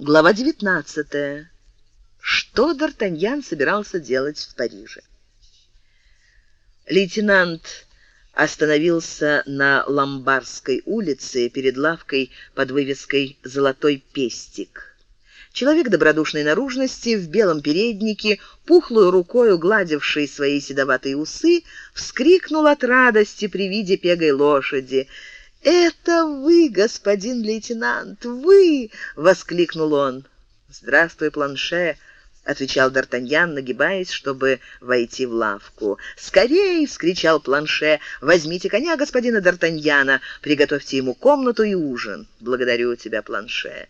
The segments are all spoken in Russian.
Глава 19. Что Д'Артаньян собирался делать в Париже? Лейтенант остановился на Ламбарской улице перед лавкой под вывеской «Золотой пестик». Человек добродушной наружности, в белом переднике, пухлую рукой угладивший свои седоватые усы, вскрикнул от радости при виде пегой лошади — «Это вы, господин лейтенант, вы!» — воскликнул он. «Здравствуй, планше!» — отвечал Д'Артаньян, нагибаясь, чтобы войти в лавку. «Скорей!» — вскричал планше. «Возьмите коня господина Д'Артаньяна, приготовьте ему комнату и ужин. Благодарю тебя, планше!»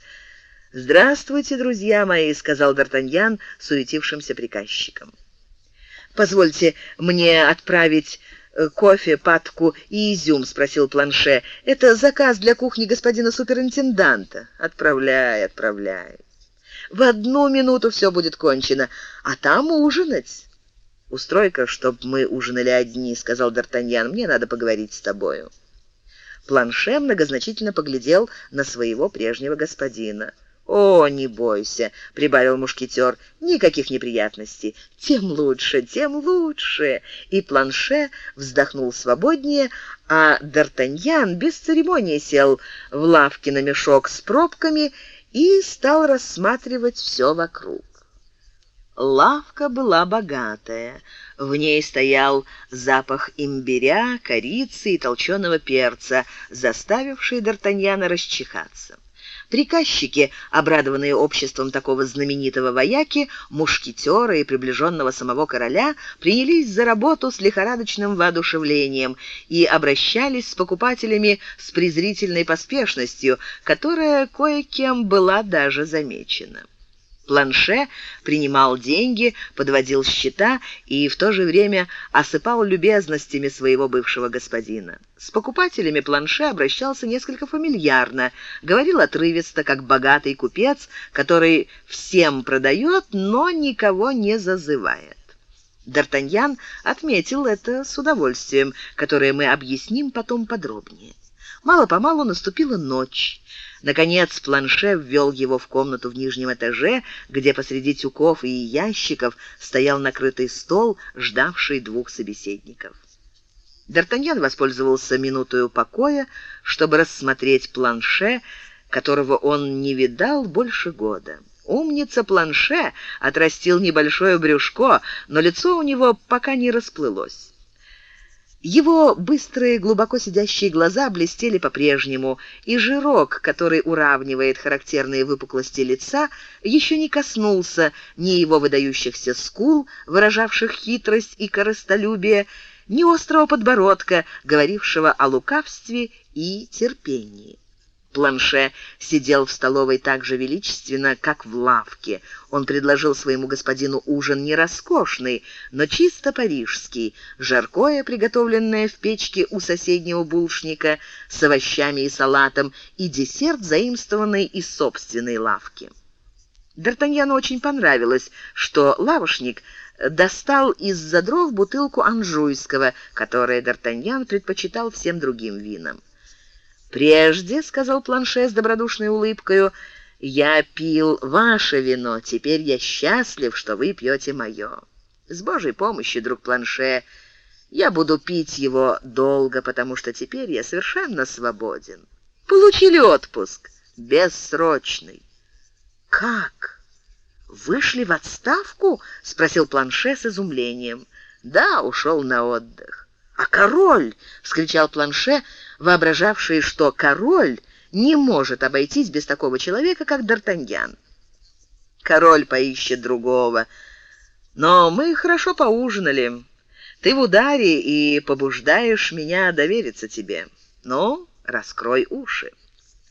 «Здравствуйте, друзья мои!» — сказал Д'Артаньян суетившимся приказчикам. «Позвольте мне отправить кофе, патку и изюм?» — спросил Планше. «Это заказ для кухни господина суперинтенданта». «Отправляй, отправляй. В одну минуту все будет кончено, а там ужинать». «Устрой-ка, чтоб мы ужинали одни», — сказал Д'Артаньян. «Мне надо поговорить с тобою». Планше многозначительно поглядел на своего прежнего господина. «О, не бойся», — прибавил мушкетер, — «никаких неприятностей. Тем лучше, тем лучше». И Планше вздохнул свободнее, а Д'Артаньян без церемонии сел в лавке на мешок с пробками и стал рассматривать все вокруг. Лавка была богатая. В ней стоял запах имбиря, корицы и толченого перца, заставивший Д'Артаньяна расчихаться. Приказчики, обрадованные обществом такого знаменитого вояки, мушкетера и приближенного самого короля, принялись за работу с лихорадочным воодушевлением и обращались с покупателями с презрительной поспешностью, которая кое-кем была даже замечена. Планше принимал деньги, подводил счета и в то же время осыпал любезностями своего бывшего господина. С покупателями Планше обращался несколько фамильярно, говорил отрывисто, как богатый купец, который всем продает, но никого не зазывает. Д'Артаньян отметил это с удовольствием, которое мы объясним потом подробнее. Мало-помалу наступила ночь. Наконец Планше ввел его в комнату в нижнем этаже, где посреди тюков и ящиков стоял накрытый стол, ждавший двух собеседников. Д'Артаньян воспользовался минутою покоя, чтобы рассмотреть Планше, которого он не видал больше года. Умница Планше отрастил небольшое брюшко, но лицо у него пока не расплылось. Его быстрые, глубоко сидящие глаза блестели по-прежнему, и жирок, который уравнивает характерные выпуклости лица, еще не коснулся ни его выдающихся скул, выражавших хитрость и корыстолюбие, ни острого подбородка, говорившего о лукавстве и терпении. Планше сидел в столовой так же величественно, как в лавке. Он предложил своему господину ужин не роскошный, но чисто парижский, жаркое, приготовленное в печке у соседнего булочника с овощами и салатом, и десерт, заимствованный из собственной лавки. Д'Артаньяну очень понравилось, что лавошник достал из-за дров бутылку анжуйского, которое Д'Артаньян предпочитал всем другим винам. «Прежде, — сказал Планше с добродушной улыбкою, — я пил ваше вино, теперь я счастлив, что вы пьете мое. С Божьей помощью, друг Планше, я буду пить его долго, потому что теперь я совершенно свободен. Получили отпуск? Бессрочный. Как? Вышли в отставку? Спросил Планше с изумлением. Да, ушел на отдых. «А король!» — вскричал Планше, воображавший, что король не может обойтись без такого человека, как Д'Артаньян. «Король поищет другого. Но мы хорошо поужинали. Ты в ударе и побуждаешь меня довериться тебе. Ну, раскрой уши».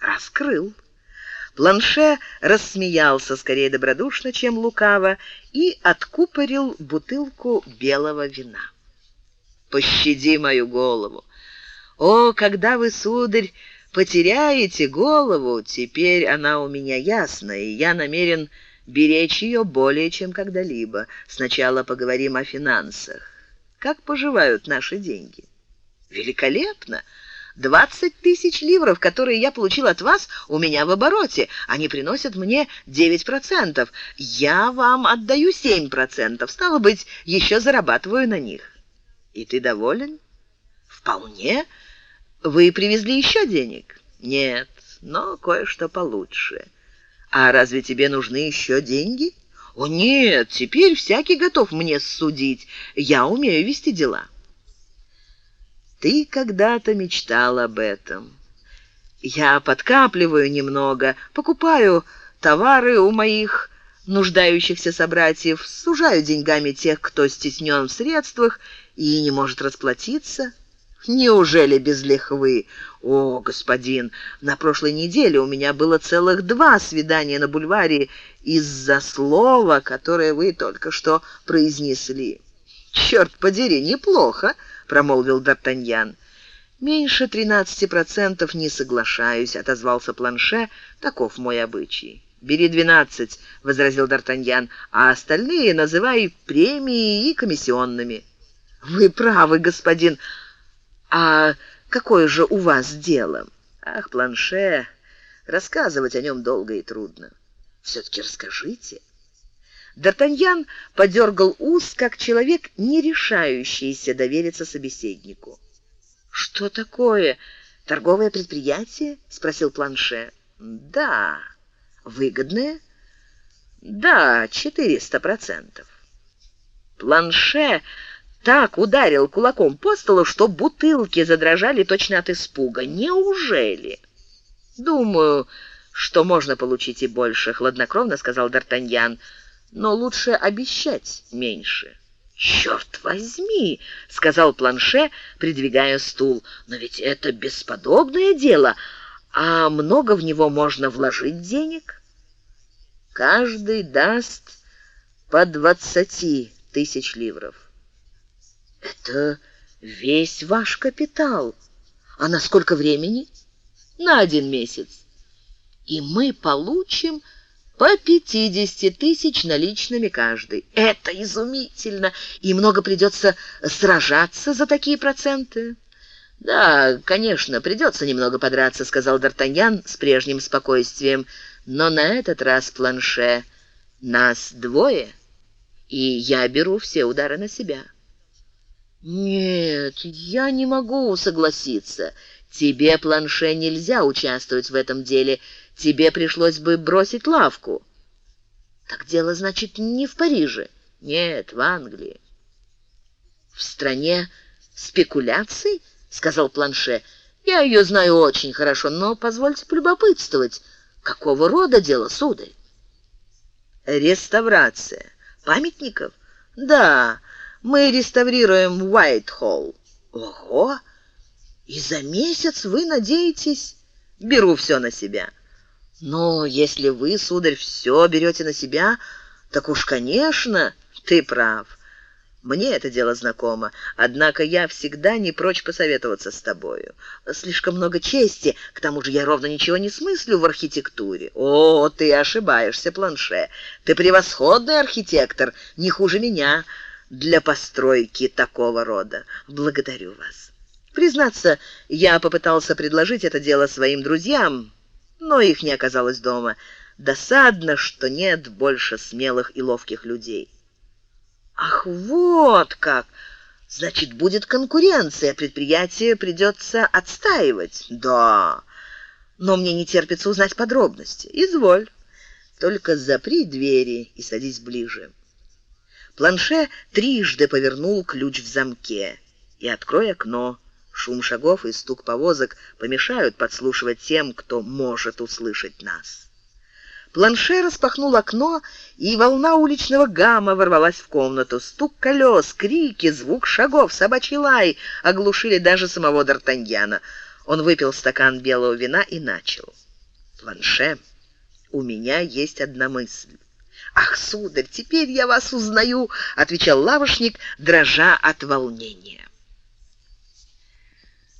Раскрыл. Планше рассмеялся скорее добродушно, чем лукаво, и откупорил бутылку белого вина пощади мою голову. О, когда вы, сударь, потеряете голову, теперь она у меня ясна, и я намерен беречь ее более, чем когда-либо. Сначала поговорим о финансах. Как поживают наши деньги? Великолепно. 20 тысяч ливров, которые я получил от вас, у меня в обороте. Они приносят мне 9%. Я вам отдаю 7%. Стало быть, еще зарабатываю на них. И ты доволен? Вполне. Вы привезли еще денег? Нет, но кое-что получше. А разве тебе нужны еще деньги? О нет, теперь всякий готов мне судить. Я умею вести дела. Ты когда-то мечтал об этом. Я подкапливаю немного, покупаю товары у моих нуждающихся собратьев, сужаю деньгами тех, кто стеснен в средствах и не может расплатиться. Неужели без лихвы? О, господин, на прошлой неделе у меня было целых два свидания на бульваре из-за слова, которое вы только что произнесли. Черт подери, неплохо промолвил Д'Артаньян. «Меньше тринадцати процентов не соглашаюсь», — отозвался Планше. «Таков мой обычай». «Бери двенадцать», — возразил Д'Артаньян, «а остальные называй премией и комиссионными». «Вы правы, господин. А какое же у вас дело?» «Ах, Планше, рассказывать о нем долго и трудно. Все-таки расскажите». Д'Артаньян подергал ус, как человек, не решающийся довериться собеседнику. «Что такое? Торговое предприятие?» — спросил Планше. «Да. Выгодное?» «Да, четыреста процентов». Планше так ударил кулаком по столу, что бутылки задрожали точно от испуга. «Неужели?» «Думаю, что можно получить и больше», — хладнокровно сказал Д'Артаньян но лучше обещать меньше. «Черт возьми!» — сказал Планше, придвигая стул. «Но ведь это бесподобное дело, а много в него можно вложить денег?» «Каждый даст по двадцати тысяч ливров». «Это весь ваш капитал. А на сколько времени?» «На один месяц. И мы получим...» по 50 тысяч наличными каждый. Это изумительно, и много придется сражаться за такие проценты. Да, конечно, придется немного подраться, сказал Д'Артаньян с прежним спокойствием, но на этот раз планше нас двое, и я беру все удары на себя. Нет, я не могу согласиться. Тебе, планше, нельзя участвовать в этом деле тебе пришлось бы бросить лавку. Так дело, значит, не в Париже. Нет, в Англии. В стране спекуляций, сказал Планше. Я ее знаю очень хорошо, но позвольте полюбопытствовать, какого рода дело, сударь? Реставрация памятников? Да, мы реставрируем Уайт-Холл. Ого! И за месяц вы надеетесь? Беру все на себя. Но если вы, сударь, все берете на себя, так уж, конечно, ты прав. Мне это дело знакомо, однако я всегда не прочь посоветоваться с тобою. Слишком много чести, к тому же я ровно ничего не смыслю в архитектуре. О, ты ошибаешься, Планше. Ты превосходный архитектор, не хуже меня для постройки такого рода. Благодарю вас. Признаться, я попытался предложить это дело своим друзьям, но их не оказалось дома. Досадно, что нет больше смелых и ловких людей. Ах, вот как! Значит, будет конкуренция, предприятие придется отстаивать. Да, но мне не терпится узнать подробности. Изволь, только запри двери и садись ближе. Планше трижды повернул ключ в замке. И открой окно. Шум шагов и стук повозок помешают подслушивать тем, кто может услышать нас. Планше распахнул окно, и волна уличного гамма ворвалась в комнату. Стук колес, крики, звук шагов, собачий лай оглушили даже самого Д'Артаньяна. Он выпил стакан белого вина и начал. «Планше, у меня есть одна мысль». «Ах, сударь, теперь я вас узнаю», — отвечал лавошник, дрожа от волнения.